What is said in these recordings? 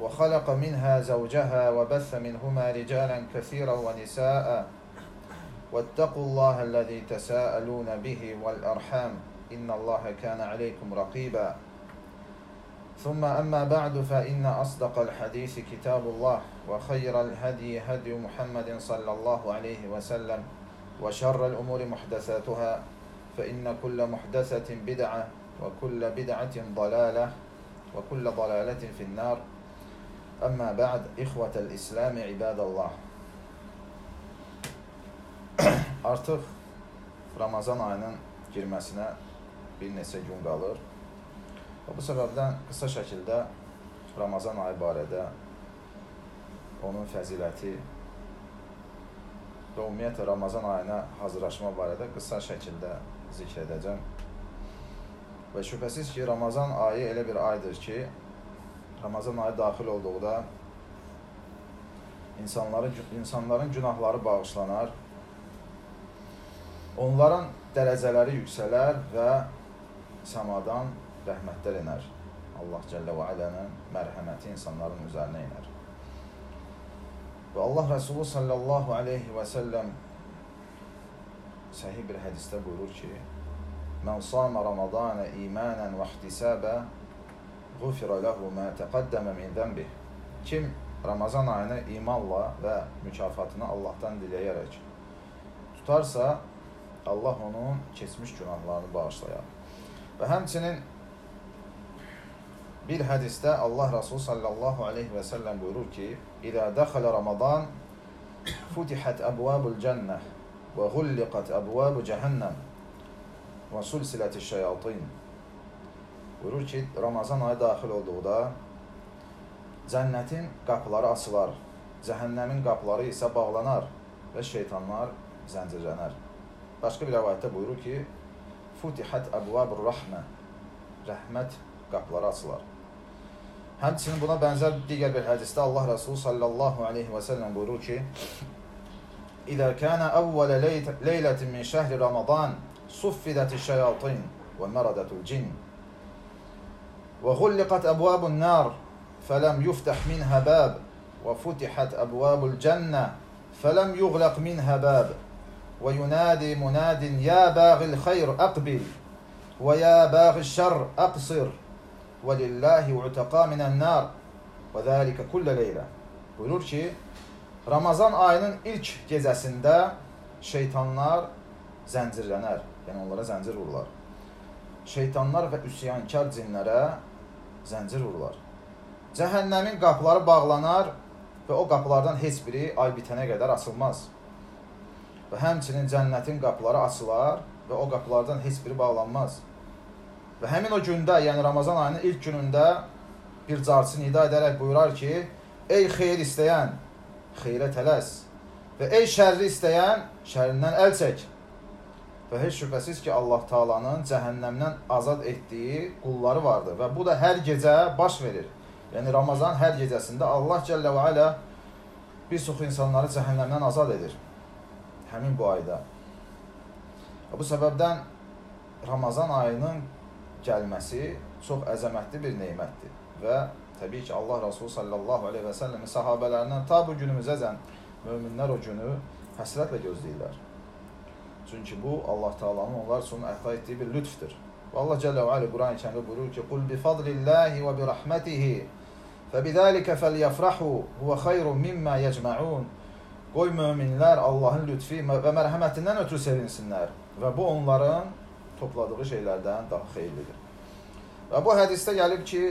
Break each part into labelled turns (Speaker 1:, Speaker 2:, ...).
Speaker 1: وخلق منها زوجها وبث منهما رجالا كثيرا ونساء. واتقوا الله الذي تساءلون به والأرحام. إن الله كان عليكم رقيبا. ثم أما بعد فإن أصدق الحديث كتاب الله وخير الهدي هدي محمد صلى الله عليه وسلم وشر الأمور محدثاتها فإن كل محدثة بدعة وكل بدعة ضلالة وكل ضلالة في النار. أما بعد إخوة الإسلام عباد الله Artıq Ramazan ayının girməsinə bir neçə gün qalır. Və bu səbəbdən qısa şəkildə Ramazan ayı barədə onun fəziləti və ümumiyyətlə Ramazan ayına hazırlaşma barədə qısa şəkildə zikr edəcəm. Və şübhəsiz ki, Ramazan ayı elə bir aydır ki, Ramazan ayı daxil olduqda insanların insanların günahları bağışlanar. Onların dərəcələri yüksələr və səmadan rəhmətlər enər. Allah Cəllə və Alənin mərhəməti insanların üzərinə enər. Və Allah Rəsulü sallallahu aleyhi və səlləm səhih bir hədisdə buyurur ki, Mən sama Ramazana imanən və ihtisabə Qufira ləhu mə təqəddəmə min zənbih. Kim Ramazan ayını imanla və mükafatını Allahdan diləyərək tutarsa, Allah onun keçmiş günahlarını bağışlayar. Və həmçinin bir hədisdə Allah Rasulü sallallahu aleyhi və səlləm buyurur ki, İzə dəxələ Ramazan futihət əbvabul cənnə vəğulliqət əbvabu cəhənnəm və sulsiləti şeyatin. Buyurur ki, Ramazan ayı daxil olduqda cənnətin qapıları açılar, cəhənnəmin qapıları isə bağlanar və şeytanlar zəncirlənər. Başqa bir rəvayətdə buyurur ki, Futihət əbvabur rəhmə, rəhmət qapıları açılar. Həmçinin buna bənzər digər bir hədisdə Allah Resulü sallallahu aleyhi və səlləm buyurur ki, İzə kənə əvvələ leylətin min şəhri Ramazan, suffidəti şeyatin və məradətul cin. وغلقت أبواب النار فلم يفتح منها باب. وفتحت أبواب الجنة فلم يغلق منها باب. وينادي مناد يا باغي الخير أقبل. ويا باغي الشر أقصر. ولله عتقا من النار. وذلك كل ليلة. Buyurur ki Ramazan ayının ilk gecəsində şeytanlar zəncirlənər, yəni onlara zəncir vururlar. Şeytanlar və üsyankar cinlərə zəncir vururlar. Cəhənnəmin qapıları bağlanar və o qapılardan heç biri ay bitənə qədər açılmaz. Və həmçinin cənnətin qapıları açılar və o qapılardan heç biri bağlanmaz. Və həmin o gündə, yəni Ramazan ayının ilk günündə bir carçı nida edərək buyurar ki, Ey xeyir istəyən, xeyrə tələs və ey şərri istəyən, şərrindən əl çək. Və heç şübhəsiz ki, Allah Taalanın cəhənnəmdən azad etdiyi qulları vardır və bu da hər gecə baş verir. Yəni Ramazan hər gecəsində Allah Cəllə və Alə bir çox insanları cəhənnəmdən azad edir. Həmin bu ayda. Və bu səbəbdən Ramazan ayının gəlməsi çox əzəmətli bir nemətdir və təbii ki, Allah Rasulü sallallahu aleyhi və səlləmin sahabələrindən ta bu günümüzəcən möminlər o günü həsrətlə gözləyirlər. Çünki bu Allah Taala'nın onlar üçün əta etdiyi bir lütfdür. Və Allah Cəllə və Alə Quran-ı Kərimdə buyurur ki: "Qul bi fadlillahi və bi rahmetihi febizalika felyafrahu huve hayrun mimma yecmaun." Qoy möminlər Allahın lütfi və mərhəmətindən ötürü sevinsinlər və bu onların topladığı şeylərdən daha xeyirlidir. Və bu hədisdə gəlib ki,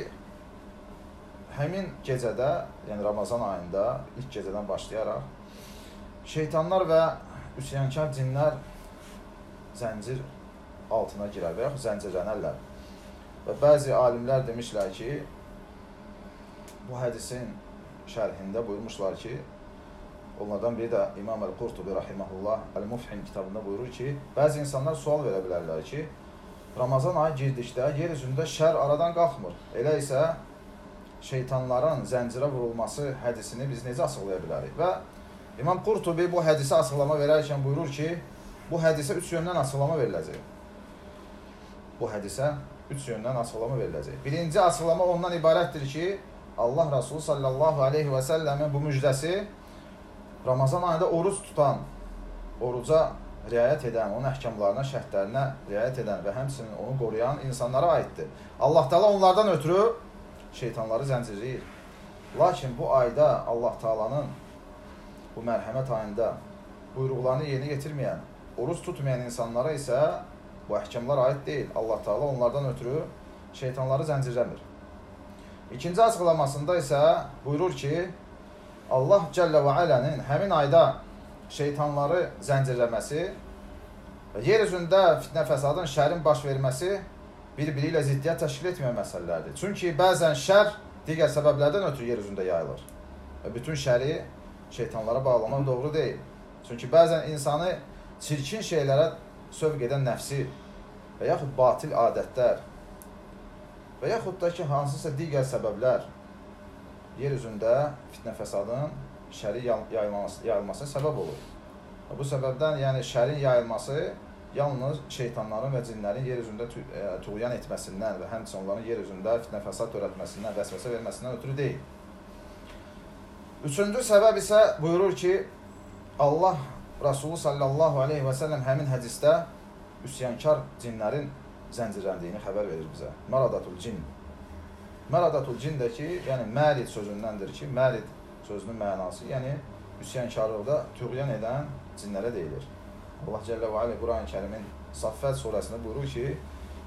Speaker 1: həmin gecədə, yəni Ramazan ayında, ilk gecədən başlayaraq şeytanlar və üsyankar cinlər zəncir altına girər və yaxud zəncirlənərlər. Və bəzi alimlər demişlər ki, bu hədisin şərhində buyurmuşlar ki, onlardan biri də İmam Əl-Qurtubi rahimehullah Əl-Mufhim kitabında buyurur ki, bəzi insanlar sual verə bilərlər ki, Ramazan ayı girdikdə yer üzündə şər aradan qalxmır. Elə isə şeytanların zəncirə vurulması hədisini biz necə açıqlaya bilərik? Və İmam Qurtubi bu hədisə açıqlama verərkən buyurur ki, bu hədisə üç yöndən açıqlama veriləcək. Bu hədisə üç yöndən açıqlama veriləcək. Birinci açıqlama ondan ibarətdir ki, Allah Resulü sallallahu aleyhi və səlləmin bu müjdəsi Ramazan ayında oruç tutan, oruca riayət edən, onun əhkamlarına, şərtlərinə riayət edən və həmçinin onu qoruyan insanlara aiddir. Allah Taala onlardan ötürü şeytanları zəncirləyir. Lakin bu ayda Allah Taalanın bu mərhəmət ayında buyruqlarını yerinə yetirməyən, oruç tutmayan insanlara isə bu əhkamlar aid deyil. Allah Taala onlardan ötürü şeytanları zəncirləmir. İkinci açıqlamasında isə buyurur ki, Allah Cəllə və Alənin həmin ayda şeytanları zəncirləməsi və yer üzündə fitnə fəsadın, şərin baş verməsi bir-biri ilə ziddiyyət təşkil etməyən məsələlərdir. Çünki bəzən şər digər səbəblərdən ötürü yer üzündə yayılır. Və bütün şəri şeytanlara bağlamaq doğru deyil. Çünki bəzən insanı çirkin şeylərə sövq edən nəfsi və yaxud batil adətlər və yaxud da ki, hansısa digər səbəblər yer üzündə fitnə fəsadın şəri yayılması, yayılmasına səbəb olur. Bu səbəbdən yəni şərin yayılması yalnız şeytanların və cinlərin yer üzündə e, tuğyan etməsindən və həmçinin onların yer üzündə fitnə fəsad törətməsindən, vəsvəsə verməsindən ötürü deyil. Üçüncü səbəb isə buyurur ki, Allah Rasulü sallallahu aleyhi və səlləm həmin hədisdə üsyankar cinlərin zəncirləndiyini xəbər verir bizə. Maradatul cin. Maradatul cin də ki, yəni mərid sözündəndir ki, mərid sözünün mənası, yəni üsyankarlıqda tüğyan edən cinlərə deyilir. Allah Cəllə və Alə Quran-ı Kərimin Saffət surəsində buyurur ki,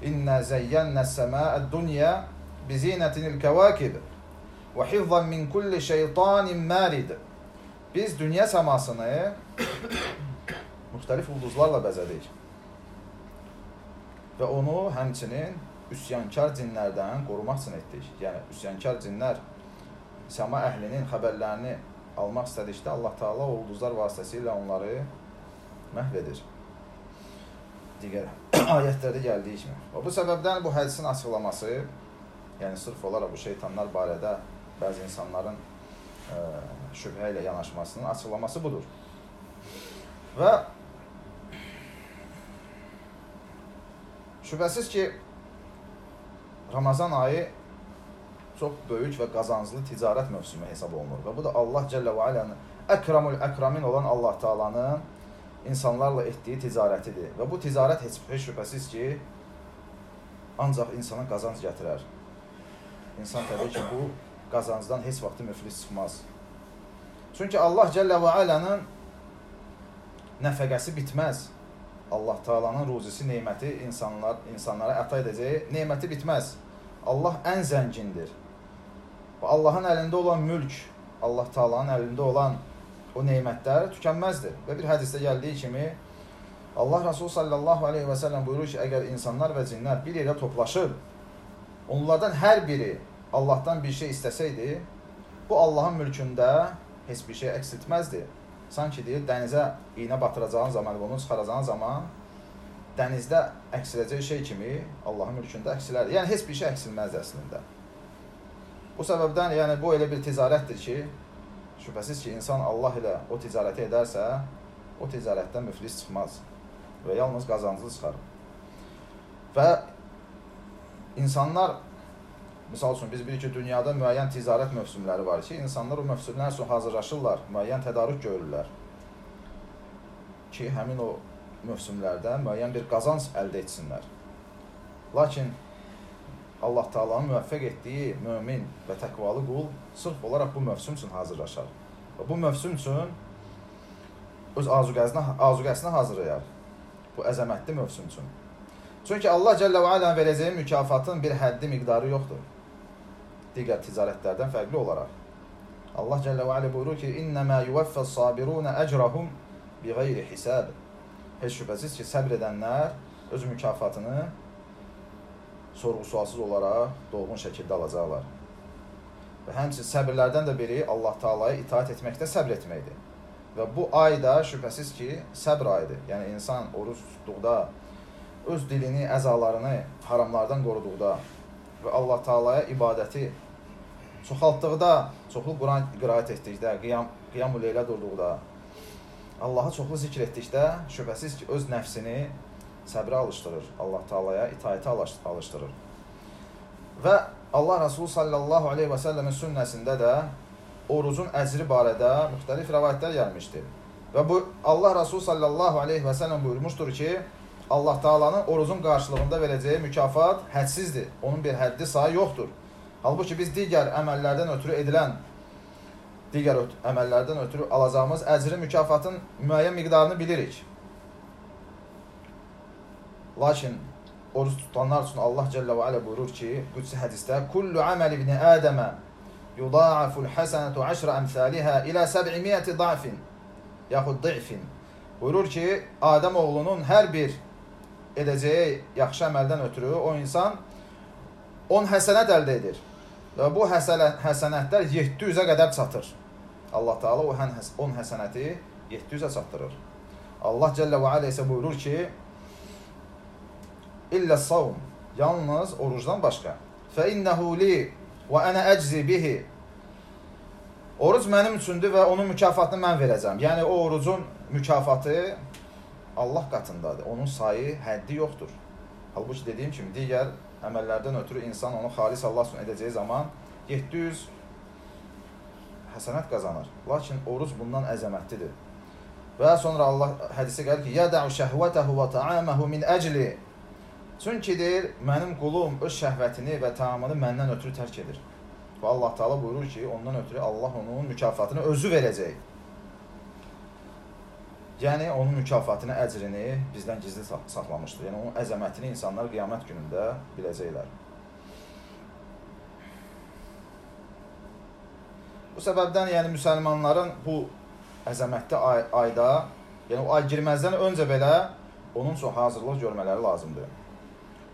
Speaker 1: İnnə zəyyənnə səməəd-dunya bizinətinil kəvakib və hifzan min kulli şeytanin mərid. Biz dünya səmasını müxtəlif ulduzlarla bəzədik. Və onu həmçinin üsyankar cinlərdən qorumaq üçün etdik. Yəni, üsyankar cinlər səma əhlinin xəbərlərini almaq istədikdə Allah Taala ulduzlar vasitəsilə onları məhv edir. Digər ayətlərdə gəldiyi kimi. Və bu səbəbdən bu hədisin açıqlaması, yəni sırf olaraq bu şeytanlar barədə bəzi insanların şübhə ilə yanaşmasının açıqlaması budur. Və şübhəsiz ki, Ramazan ayı çox böyük və qazanclı ticarət mövsümü hesab olunur. Və bu da Allah Cəllə və Alənin əkramul əkramin olan Allah Taalanın insanlarla etdiyi ticarətidir. Və bu ticarət heç, heç şübhəsiz ki, ancaq insana qazanc gətirər. İnsan təbii ki, bu qazancdan heç vaxtı müflis çıxmaz. Çünki Allah Cəllə və Alənin nəfəqəsi bitməz. Allah Taalanın ruzisi, neməti insanlar insanlara əta edəcəyi neməti bitməz. Allah ən zəngindir. Və Allahın əlində olan mülk, Allah Taalanın əlində olan o nemətlər tükənməzdir. Və bir hədisdə gəldiyi kimi Allah Rasul sallallahu aleyhi və səlləm buyurur ki, əgər insanlar və cinlər bir yerə toplaşıb, onlardan hər biri Allahdan bir şey istəsəydi, bu Allahın mülkündə heç bir şey əks etməzdi. Sanki deyir, dənizə iynə batıracağın zaman, onu çıxaracağın zaman dənizdə əksiləcək şey kimi Allahın mülkündə əksilərdir. Yəni heç bir şey əksilməzdi əslində. Bu səbəbdən yəni bu elə bir ticarətdir ki, şübhəsiz ki, insan Allah ilə o ticarəti edərsə, o ticarətdən müflis çıxmaz və yalnız qazanclı çıxar. Və insanlar Misal üçün biz bilirik ki, dünyada müəyyən ticarət mövsümləri var ki, insanlar o mövsümlər üçün hazırlaşırlar, müəyyən tədarük görürlər ki, həmin o mövsümlərdə müəyyən bir qazanc əldə etsinlər. Lakin Allah Taala'nın müvəffəq etdiyi mömin və təqvalı qul sırf olaraq bu mövsüm üçün hazırlaşar. Və bu mövsüm üçün öz azuqəsinə, azuqəsinə hazırlayar bu əzəmətli mövsüm üçün. Çünki Allah Cəllə və Alənin verəcəyi mükafatın bir həddi miqdarı yoxdur. Digər ticarətlərdən fərqli olaraq. Allah Cəllə və Alə buyurur ki, İnnəmə yuvaffəs sabirunə əcrahum bi qeyri hisab. Heç şübhəsiz ki, səbr edənlər öz mükafatını sorğu-sualsız olaraq dolğun şəkildə alacaqlar. Və həmçinin səbirlərdən də biri Allah Taalaya itaat etməkdə səbr etməkdir. Və bu ay da şübhəsiz ki, səbr ayıdır. Yəni insan oruç tutduqda, öz dilini, əzalarını haramlardan qoruduqda və Allah Taalaya ibadəti çoxaltdıqda, çoxlu Quran qiraət etdikdə, qiyam qiyamul leylə durduqda, Allahı çoxlu zikr etdikdə şübhəsiz ki, öz nəfsini səbrə alışdırır. Allah Taalaya itaətə alışdırır. Və Allah Resulü sallallahu aleyhi və səlləmin sünnəsində də orucun əcri barədə müxtəlif rəvayətlər gəlmişdir. Və bu Allah Resulü sallallahu aleyhi və səlləm buyurmuşdur ki, Allah Taalanın orucun qarşılığında verəcəyi mükafat hədsizdir. Onun bir həddi sayı yoxdur. Halbuki biz digər əməllərdən ötürü edilən digər əməllərdən ötürü alacağımız əcrin mükafatın müəyyən miqdarını bilirik. Lakin oruç tutanlar üçün Allah Cəllə və Alə buyurur ki, qüdsi hədisdə, Kullu əməl ibni Ədəmə yuda'aful həsənətu əşrə əmsəlihə ilə səb'imiyyəti da'fin yaxud dı'fin. Buyurur ki, Adəm oğlunun hər bir edəcəyi yaxşı əməldən ötürü o insan 10 həsənət əldə edir. Və bu həsənət, həsənətlər 700-ə qədər çatır. Allah Taala o 10 həsənəti 700-ə çatdırır. Allah Cəllə və Alə isə buyurur ki, illə savm, yalnız orucdan başqa. Fə innəhu li və ənə əczi bihi. Oruc mənim üçündür və onun mükafatını mən verəcəm. Yəni o orucun mükafatı Allah qatındadır. Onun sayı, həddi yoxdur. Halbuki dediyim kimi digər əməllərdən ötürü insan onu xalis Allah üçün edəcəyi zaman 700 həsənət qazanır. Lakin oruc bundan əzəmətlidir. Və sonra Allah hədisi gəlir ki: "Yədəu şəhvətəhu və ta'amahu min əcli." Çünki deyir, mənim qulum öz şəhvətini və tamamını məndən ötürü tərk edir. Və Allah Taala buyurur ki, ondan ötürü Allah onun mükafatını özü verəcək. Yəni onun mükafatını, əcrini bizdən gizli saxlamışdır. Yəni onun əzəmətini insanlar qiyamət günündə biləcəklər. Bu səbəbdən yəni müsəlmanların bu əzəmətli ay ayda, yəni o ay girməzdən öncə belə onun üçün hazırlıq görmələri lazımdır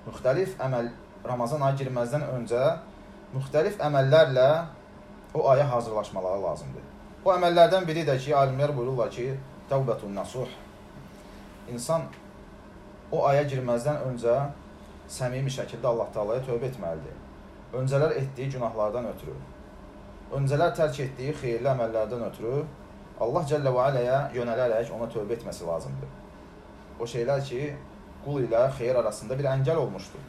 Speaker 1: müxtəlif əməl Ramazan ayı girməzdən öncə müxtəlif əməllərlə o aya hazırlaşmaları lazımdır. Bu əməllərdən biri də ki, alimlər buyururlar ki, təvbətun nasuh. İnsan o aya girməzdən öncə səmimi şəkildə Allah Taalaya tövbə etməlidir. Öncələr etdiyi günahlardan ötürü, öncələr tərk etdiyi xeyirli əməllərdən ötürü Allah Cəllə və Aləyə yönələrək ona tövbə etməsi lazımdır. O şeylər ki, qul ilə xeyir arasında bir əngəl olmuşdur.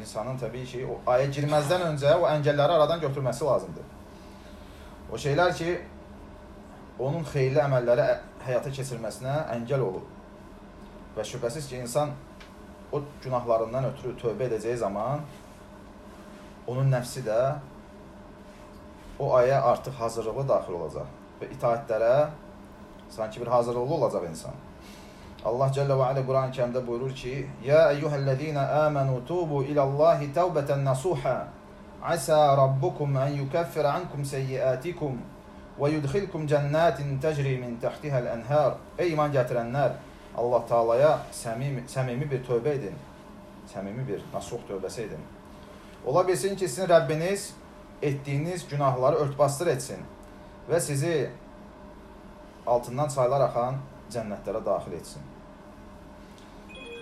Speaker 1: İnsanın təbii ki, o aya girməzdən öncə o əngəlləri aradan götürməsi lazımdır. O şeylər ki, onun xeyirli əməlləri həyata keçirməsinə əngəl olur. Və şübhəsiz ki, insan o günahlarından ötürü tövbə edəcəyi zaman onun nəfsi də o aya artıq hazırlıqlı daxil olacaq və itaətlərə sanki bir hazırlıqlı olacaq insan. Allah Celle ve Ala Kur'an-ı Kerim'de buyurur ki Ya eyyühellezine amenu tubu ilallahi tevbeten nasuha Asa rabbukum en yukeffir ankum seyyiatikum ve yudkhilkum cennetin tecri min tahtiha'l enhar Ey iman getirenler Allah Teala'ya samimi, samimi bir tövbe edin. Samimi bir nasuh tövbəsi edin. Ola bilsin ki, sizin Rəbbiniz etdiyiniz günahları örtbasdır etsin və sizi altından çaylar axan cənnətlərə daxil etsin.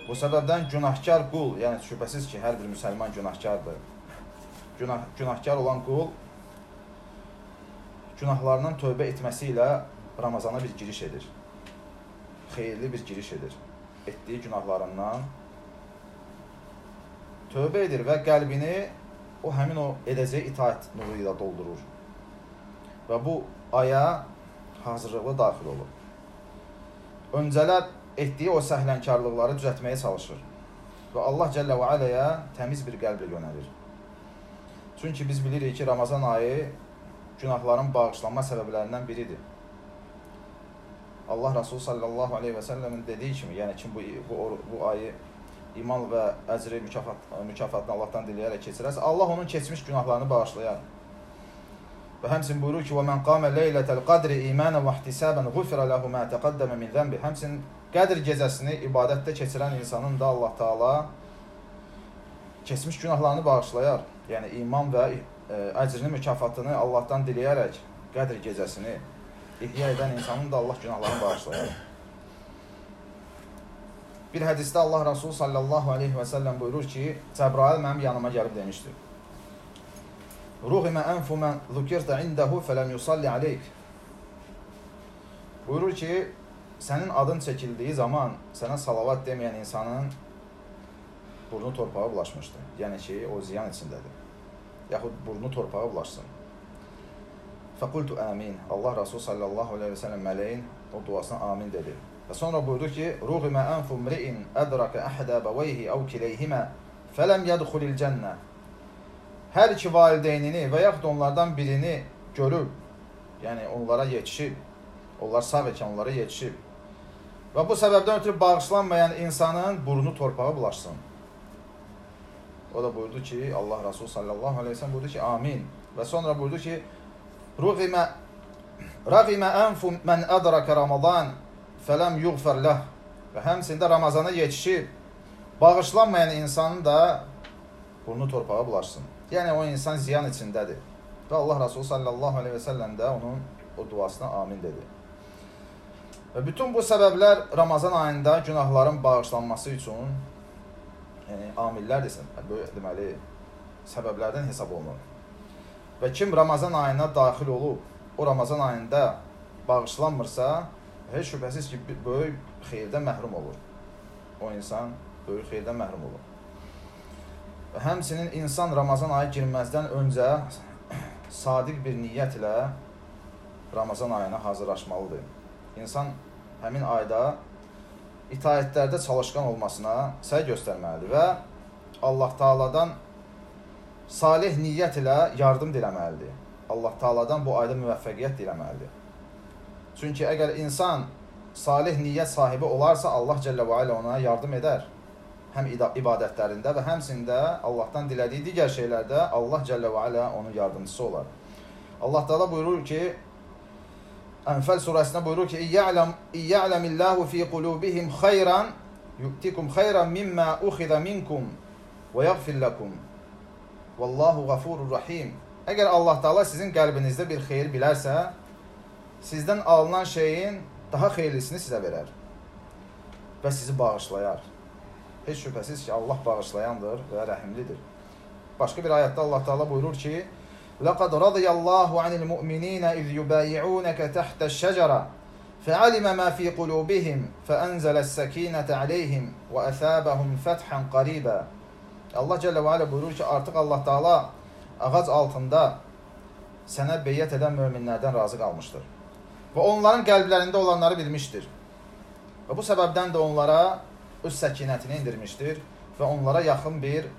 Speaker 1: Bu səbəbdən günahkar qul, yəni şübhəsiz ki, hər bir müsəlman günahkardır. Günah, günahkar olan qul günahlarından tövbə etməsi ilə Ramazana bir giriş edir. Xeyirli bir giriş edir. Etdiyi günahlarından tövbə edir və qəlbini o həmin o edəcəyi itaat nuru ilə doldurur. Və bu aya hazırlıqlı daxil olur. Öncələr etdiyi o səhlənkarlıqları düzəltməyə çalışır. Və Allah Cəllə və Aləyə təmiz bir qəlblə yönəlir. Çünki biz bilirik ki, Ramazan ayı günahların bağışlanma səbəblərindən biridir. Allah Rasulü sallallahu aleyhi və səlləmin dediyi kimi, yəni kim bu bu, bu ayı iman və əcri mükafat mükafatını Allahdan diləyərək keçirərsə, Allah onun keçmiş günahlarını bağışlayar. Və həmçinin buyurur ki: "Və men qama leyletel qadri imanan və ihtisaban ghufira lahu ma taqaddama min zanbi." Həmçinin Qədr gecəsini ibadətdə keçirən insanın da Allah Taala keçmiş günahlarını bağışlayar. Yəni iman və əcrini mükafatını Allahdan diləyərək Qədr gecəsini ihya edən insanın da Allah günahlarını bağışlayar. Bir hədisdə Allah Rasulü sallallahu aleyhi və səlləm buyurur ki, Cəbrail mənim yanıma gəlib demişdi. Ruhimə ənfu mən zükirtə indəhu fələm yusalli aleyk. Buyurur ki, sənin adın çəkildiyi zaman sənə salavat deməyən insanın burnu torpağa bulaşmışdı. Yəni ki, o ziyan içindədir. Yaxud burnu torpağa bulaşsın. Fəqultu əmin. Allah Rasul sallallahu aleyhi və səlləm mələyin o duasına amin dedi. Və sonra buyurdu ki, Ruğimə ənfu mri'in ədrakə əhdə bəvəyhi əv kileyhimə fələm yədxulil cənnə. Hər iki valideynini və yaxud onlardan birini görüb, yəni onlara yetişib, onlar sağ ikən onlara yetişib və bu səbəbdən ötürü bağışlanmayan insanın burnu torpağa bulaşsın. O da buyurdu ki, Allah Rasul sallallahu aleyhi ve sellem buyurdu ki, amin. Və sonra buyurdu ki, Ruğimə Rəğimə ənfu mən ədrakə Ramazan fələm yuğfər ləh və həmçində Ramazana yetişib bağışlanmayan insanın da burnu torpağa bulaşsın. Yəni o insan ziyan içindədir. Və Allah Rasulü sallallahu aleyhi və səlləm də onun o duasına amin dedi. Və bütün bu səbəblər Ramazan ayında günahların bağışlanması üçün yəni amillər desən, deməli səbəblərdən hesab olunur. Və kim Ramazan ayına daxil olub, o Ramazan ayında bağışlanmırsa, heç şübhəsiz ki, böyük xeyirdən məhrum olur. O insan böyük xeyirdən məhrum olur. Və həmsinin insan Ramazan ayı girməzdən öncə sadiq bir niyyətlə Ramazan ayına hazırlaşmalıdır. İnsan həmin ayda itaətlərdə çalışqan olmasına səy göstərməlidir və Allah Taaladan salih niyyət ilə yardım diləməlidir. Allah Taaladan bu ayda müvəffəqiyyət diləməlidir. Çünki əgər insan salih niyyət sahibi olarsa, Allah Cəllə və Alə ona yardım edər. Həm ibadətlərində və həmsində Allahdan dilədiyi digər şeylərdə Allah Cəllə və Alə onun yardımcısı olar. Allah Teala buyurur ki, Ənfəl surəsində buyurur ki, İyya'ləm İyya'ləmillahu fi qulubihim xeyran yu'tikum xeyran mimma uxiza minkum və yaghfir lakum. Vallahu gafurur rahim. Əgər Allah Taala sizin qəlbinizdə bir xeyir bilərsə, sizdən alınan şeyin daha xeyirlisini sizə verər və sizi bağışlayar. Heç şübhəsiz ki, Allah bağışlayandır və rəhimlidir. Başqa bir ayətdə Allah Taala buyurur ki: "Laqad radiyallahu anil mu'minina iz yubayi'unaka tahta ash-shajara فعلم ما في قلوبهم فأنزل السكينة عليهم وأثابهم فتحا قريبا Allah Cəllə və Alə buyurur ki, artıq Allah Taala ağac altında sənə beyyət edən möminlərdən razı qalmışdır və onların qəlblərində olanları bilmişdir. Və bu səbəbdən də onlara öz səkinətini indirmişdir və onlara yaxın bir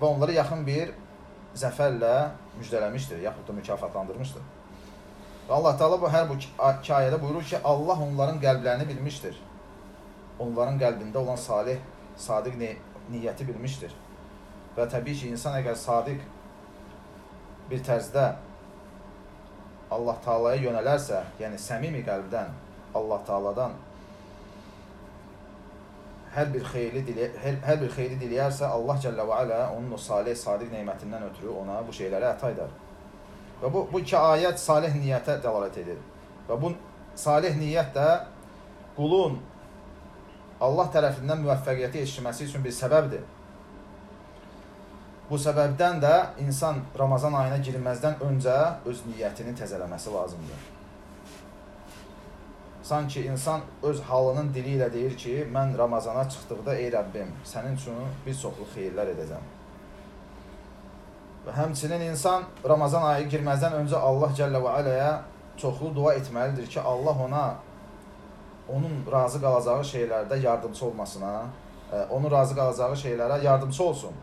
Speaker 1: və onları yaxın bir zəfərlə müjdələmişdir, yaxud da mükafatlandırmışdır. Və Allah Taala bu hər bu iki ayədə buyurur ki, Allah onların qəlblərini bilmişdir. Onların qəlbində olan salih, sadiq ni niyyəti bilmişdir. Və təbii ki, insan əgər sadiq bir tərzdə Allah Taalaya yönələrsə, yəni səmimi qəlbdən Allah Taaladan hər bir xeyri dilə hər, hər bir xeyri diləyərsə, Allah Cəllə və Alə onun o salih, sadiq nemətindən ötürü ona bu şeyləri əta edər. Və bu bu iki ayət salih niyyətə dəlalət edir. Və bu salih niyyət də qulun Allah tərəfindən müvəffəqiyyəti eşitməsi üçün bir səbəbdir. Bu səbəbdən də insan Ramazan ayına girilməzdən öncə öz niyyətini təzələməsi lazımdır. Sanki insan öz halının dili ilə deyir ki, mən Ramazana çıxdıqda ey Rəbbim, sənin üçün bir çoxlu xeyirlər edəcəm. Və həmçinin insan Ramazan ayı girməzdən öncə Allah Cəllə və Aləyə çoxlu dua etməlidir ki, Allah ona onun razı qalacağı şeylərdə yardımçı olmasına, e, onun razı qalacağı şeylərə yardımçı olsun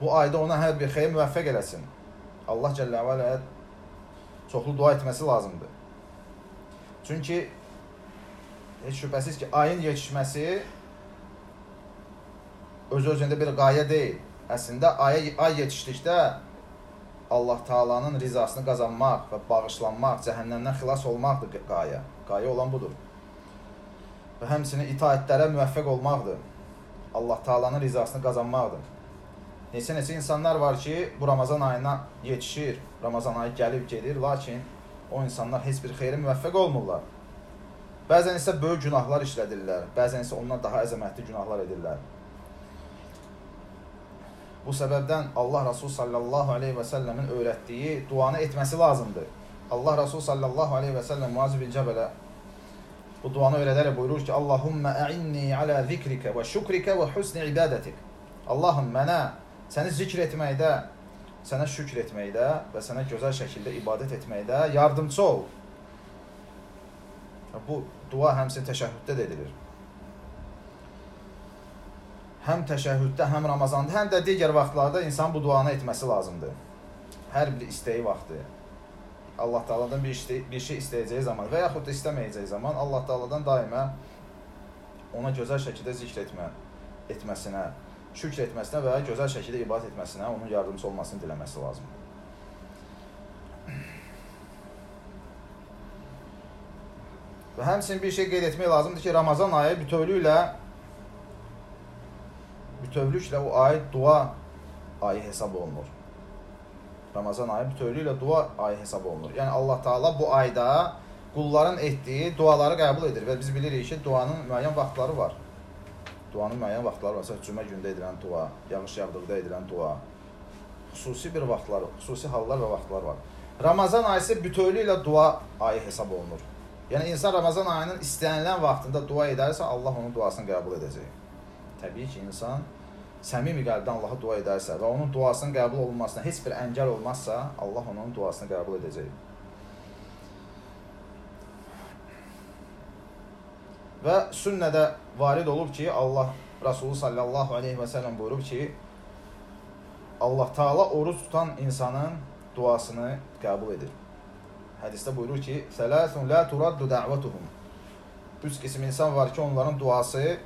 Speaker 1: bu ayda ona hər bir xeyir müvəffəq eləsin. Allah Cəllə və Alə çoxlu dua etməsi lazımdır. Çünki heç şübhəsiz ki, ayın yetişməsi öz-özündə bir qayə deyil. Əslində aya ay yetişdikdə Allah Taala'nın rizasını qazanmaq və bağışlanmaq, cəhənnəmdən xilas olmaqdır qayə. Qayə olan budur. Və həmçinin itaətlərə müvəffəq olmaqdır. Allah Taala'nın rizasını qazanmaqdır. Neçə-neçə insanlar var ki, bu Ramazan ayına yetişir, Ramazan ayı gəlib gedir, lakin o insanlar heç bir xeyrə müvəffəq olmurlar. Bəzən isə böyük günahlar işlədirlər, bəzən isə ondan daha əzəmətli günahlar edirlər. Bu səbəbdən Allah Rasul sallallahu aleyhi və səlləmin öyrətdiyi duanı etməsi lazımdır. Allah Rasul sallallahu aleyhi və səlləm Muaz bin Cəbələ bu duanı öyrədərək buyurur ki, Allahümmə əinni alə zikrikə və şükrikə və husni ibadətik. Allahım mənə səni zikr etməkdə, sənə şükr etməkdə və sənə gözəl şəkildə ibadət etməkdə yardımçı ol. Bu dua həmçinin təşəhhüddə də edilir. Həm təşəhhüddə, həm Ramazanda, həm də digər vaxtlarda insan bu duanı etməsi lazımdır. Hər bir istəyi vaxtı. Allah Taala'dan bir, istə, bir şey istəyəcəyi zaman və yaxud da istəməyəcəyi zaman Allah Taala'dan daima ona gözəl şəkildə zikr etmə etməsinə, şükr etməsinə və gözəl şəkildə ibadət etməsinə, onun yardımcısı olmasını diləməsi lazımdır. Və həmçinin bir şey qeyd etmək lazımdır ki, Ramazan ayı bütövlüklə bütövlüklə o ay dua ayı hesab olunur. Ramazan ayı bütövlüklə dua ayı hesab olunur. Yəni Allah Taala bu ayda qulların etdiyi duaları qəbul edir və biz bilirik ki, duanın müəyyən vaxtları var. Duanın müəyyən vaxtları var. Məsələn, cümə gündə edilən dua, yağış yağdıqda edilən dua. Xüsusi bir vaxtlar, xüsusi hallar və vaxtlar var. Ramazan ayı isə bütövlüklə dua ayı hesab olunur. Yəni insan Ramazan ayının istənilən vaxtında dua edərsə, Allah onun duasını qəbul edəcək. Təbii ki, insan səmimi qəlbdən Allaha dua edərsə və onun duasının qəbul olunmasına heç bir əngəl olmazsa, Allah onun duasını qəbul edəcək. Və sünnədə varid olub ki, Allah Rasulü sallallahu aleyhi və səlləm buyurub ki, Allah Taala oruç tutan insanın duasını qəbul edir. Hədisdə buyurur ki, "Sələsun la turaddu da'vatuhum." Üç qism insan var ki, onların duası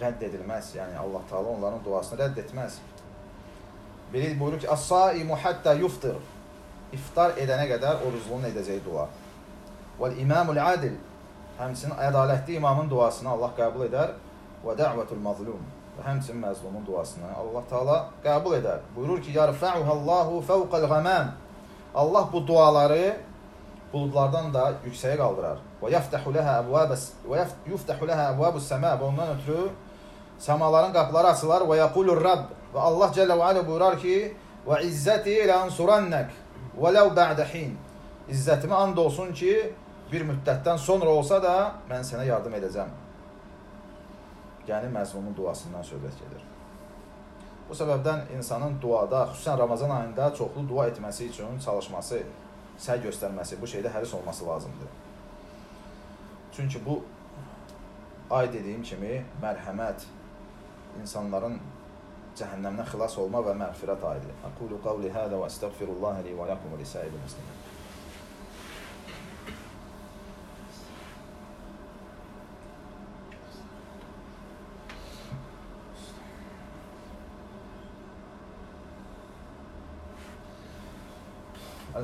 Speaker 1: rədd edilməz. Yəni Allah Taala onların duasını rədd etməz. Biri buyurur ki, "As-saimu hatta yuftir." İftar edənə qədər oruclunun edəcəyi dua. "Vel imamul adil." Həmçinin ədalətli imamın duasını Allah qəbul edər və da'vatul mazlum və həmçinin məzlumun duasını Allah Taala qəbul edər. Buyurur ki: "Yarfa'uhallahu fawqal ghamam." Allah bu duaları buludlardan da yüksəyə qaldırar. Və yaftahu laha abwabas və yuftahu laha abwabus sama. Və ondan ötürü səmaların qapıları açılar və yaqulur Rabb. Və Allah Cəllə və Alə buyurar ki: "Və izzəti ilə ansurannak və law ba'da hin." İzzətimə and olsun ki, bir müddətdən sonra olsa da mən sənə yardım edəcəm. Yəni məzmunun duasından söhbət gedir. Bu səbəbdən insanın duada, xüsusən Ramazan ayında çoxlu dua etməsi üçün çalışması, səy göstərməsi, bu şeydə həris olması lazımdır. Çünki bu ay dediyim kimi mərhəmət, insanların cəhənnəmdən xilas olma və məğfirət ayıdır. Aqulu qavli hada və estəğfirullah li və lakum və lisa'il muslimin.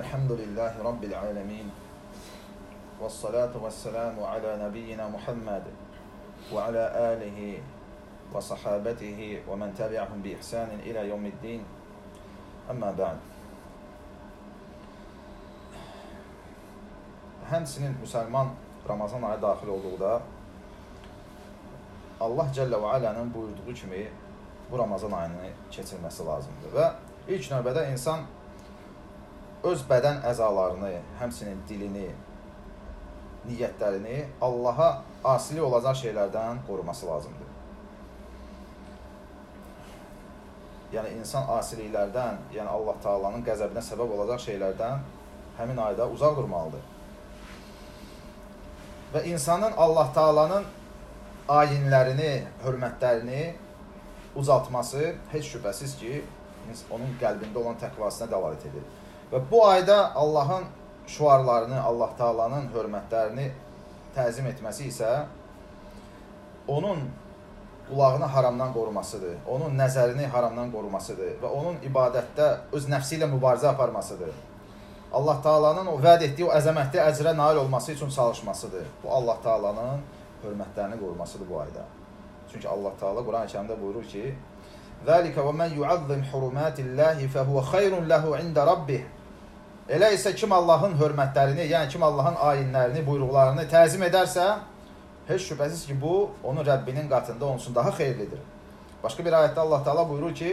Speaker 1: الحمد لله رب العالمين والصلاة والسلام على نبينا محمد وعلى آله وصحابته ومن تبعهم بإحسان إلى يوم الدين أما بعد Həmsinin müsəlman Ramazan ayı daxil olduqda Allah Cəllə və Alənin buyurduğu kimi bu Ramazan ayını keçirməsi lazımdır və ilk növbədə insan öz bədən əzalarını, həmçinin dilini, niyyətlərini Allaha asili olacaq şeylərdən qoruması lazımdır. Yəni insan asiliklərdən, yəni Allah Taala'nın qəzəbinə səbəb olacaq şeylərdən həmin ayda uzaq durmalıdır. Və insanın Allah Taala'nın ayinlərini, hörmətlərini uzatması heç şübhəsiz ki, onun qəlbində olan təqvasına dəlalət edir. Və bu ayda Allahın şuarlarını, Allah Taala'nın hörmətlərini təzim etməsi isə onun qulağını haramdan qorumasıdır. Onun nəzərini haramdan qorumasıdır və onun ibadətdə öz nəfsi ilə mübarizə aparmasıdır. Allah Taala'nın o vəd etdiyi o əzəmətli əcrə nail olması üçün çalışmasıdır. Bu Allah Taala'nın hörmətlərini qorumasıdır bu ayda. Çünki Allah Taala Quran-Kərimdə buyurur ki: "Zalika və men yu'azzim hurumatillahi fehuve hayrun lehu inde rabbih." Elə isə kim Allahın hörmətlərini, yəni kim Allahın ayinlərini, buyruqlarını təzim edərsə, heç şübhəsiz ki, bu onun Rəbbinin qatında onun üçün daha xeyirlidir. Başqa bir ayətdə Allah Taala buyurur ki: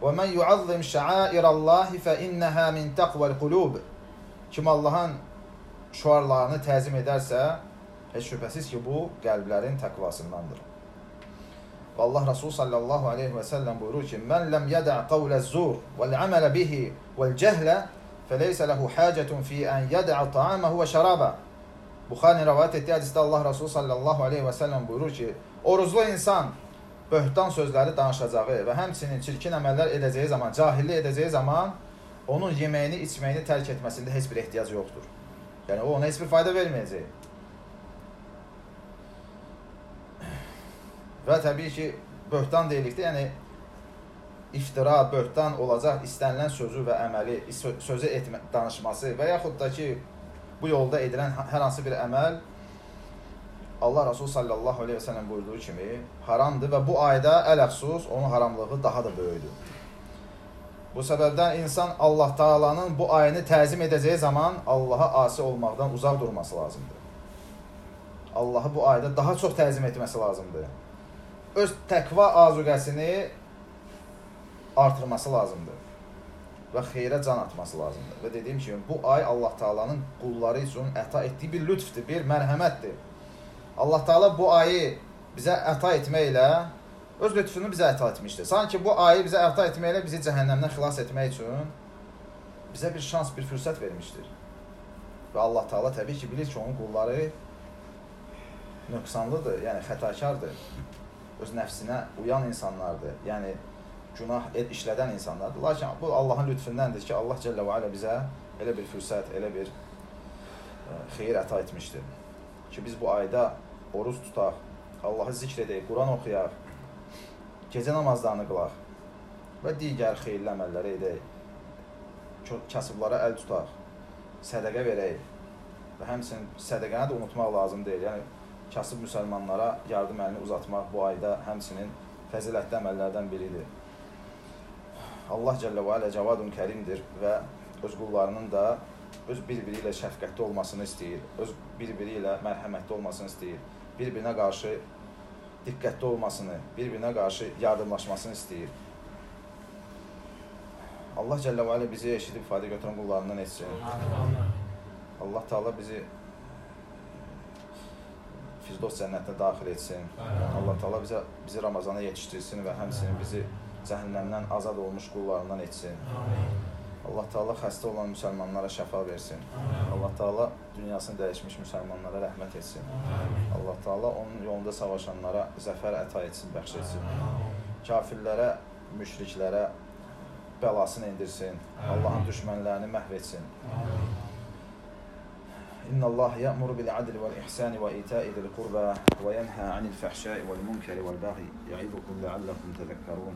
Speaker 1: "Və men yu'azzim şa'airallahi fe innaha min taqval qulub." Kim Allahın şüarlarını təzim edərsə, heç şübhəsiz ki, bu qəlblərin təqvasındandır. Və Allah Rasul sallallahu aleyhi və səlləm buyurur ki, Mən ləm yədə' qavləz-zur vəl-əmələ bihi vəl-cəhlə fəleysə ləhu həcətun fi ən yədə' ta'aməhu və şərabə. Buxarinin rəvayət etdiyi hədisdə Allah Rasul sallallahu aleyhi və səlləm buyurur ki, Oruzlu insan böhtan sözləri danışacağı və həmçinin çirkin əməllər edəcəyi zaman, cahillik edəcəyi zaman onun yeməyini, içməyini tərk etməsində heç bir ehtiyac yoxdur. Yəni o ona heç bir fayda verməyəcək. Və təbii ki, böhtan deyilikdə, yəni iftira, böhtan olacaq istənilən sözü və əməli, sözü etmə, danışması və yaxud da ki, bu yolda edilən hər hansı bir əməl Allah Rasul sallallahu aleyhi və səlləm buyurduğu kimi haramdır və bu ayda ələxsus onun haramlığı daha da böyükdür. Bu səbəbdən insan Allah Taala'nın bu ayını təzim edəcəyi zaman Allaha asi olmaqdan uzaq durması lazımdır. Allahı bu ayda daha çox təzim etməsi lazımdır. Öz təqva azuqəsini artırması lazımdır və xeyrə can atması lazımdır. Və dediyim kimi bu ay Allah Taala'nın qulları üçün əta etdiyi bir lütfdir, bir mərhəmətdir. Allah Taala bu ayı bizə əta etməklə öz lütfunu bizə əta etmişdir. Sanki bu ayı bizə əta etməklə bizi cəhənnəmdən xilas etmək üçün bizə bir şans, bir fürsət vermişdir. Və Allah Taala təbii ki, bilir ki, onun qulları nöqsanlıdır, yəni xətakardır. Öz nəfsinə uyan insanlardır. Yəni günah ed işlədən insanlardır. Lakin bu Allahın lütfündəndir ki, Allah Cəllə və Alə bizə elə bir fürsət, elə bir e, xeyir əta etmişdir. Ki biz bu ayda oruz tutaq, Allahı zikr edək, Quran oxuyaq, gecə namazlarını qılaq və digər xeyirli əməlləri edək. Kasıblara əl tutaq, sədəqə verək və həmçinin sədəqəni də unutmaq lazım deyil. Yəni kasıb müsəlmanlara yardım əlini uzatmaq bu ayda həmçinin fəzilətli əməllərdən biridir. Allah Cəllə və Alə cavadun kərimdir və öz qullarının da öz bir-biri ilə şəfqətli olmasını istəyir, öz bir-biri ilə mərhəmətli olmasını istəyir, bir-birinə qarşı diqqətli olmasını, bir-birinə qarşı yardımlaşmasını istəyir. Allah Cəllə və Alə bizi eşidib fayda götürən qullarından etsin. Allah Taala bizi Firdos cənnətinə daxil etsin. Allah Taala bizə bizi Ramazana yetişdirsin və həmçinin bizi cəhənnəmdən azad olmuş qullarından etsin. Allah Taala xəstə olan müsəlmanlara şəfa versin. Allah Taala dünyasını dəyişmiş müsəlmanlara rəhmət etsin. Allah Taala onun yolunda savaşanlara zəfər əta etsin, bəxş etsin. Kafirlərə, müşriklərə bəlasını endirsin. Allahın düşmənlərini məhv etsin. إن الله يأمر بالعدل والإحسان وإيتاء ذي القربى وينهى عن الفحشاء والمنكر والبغي يعظكم لعلكم تذكرون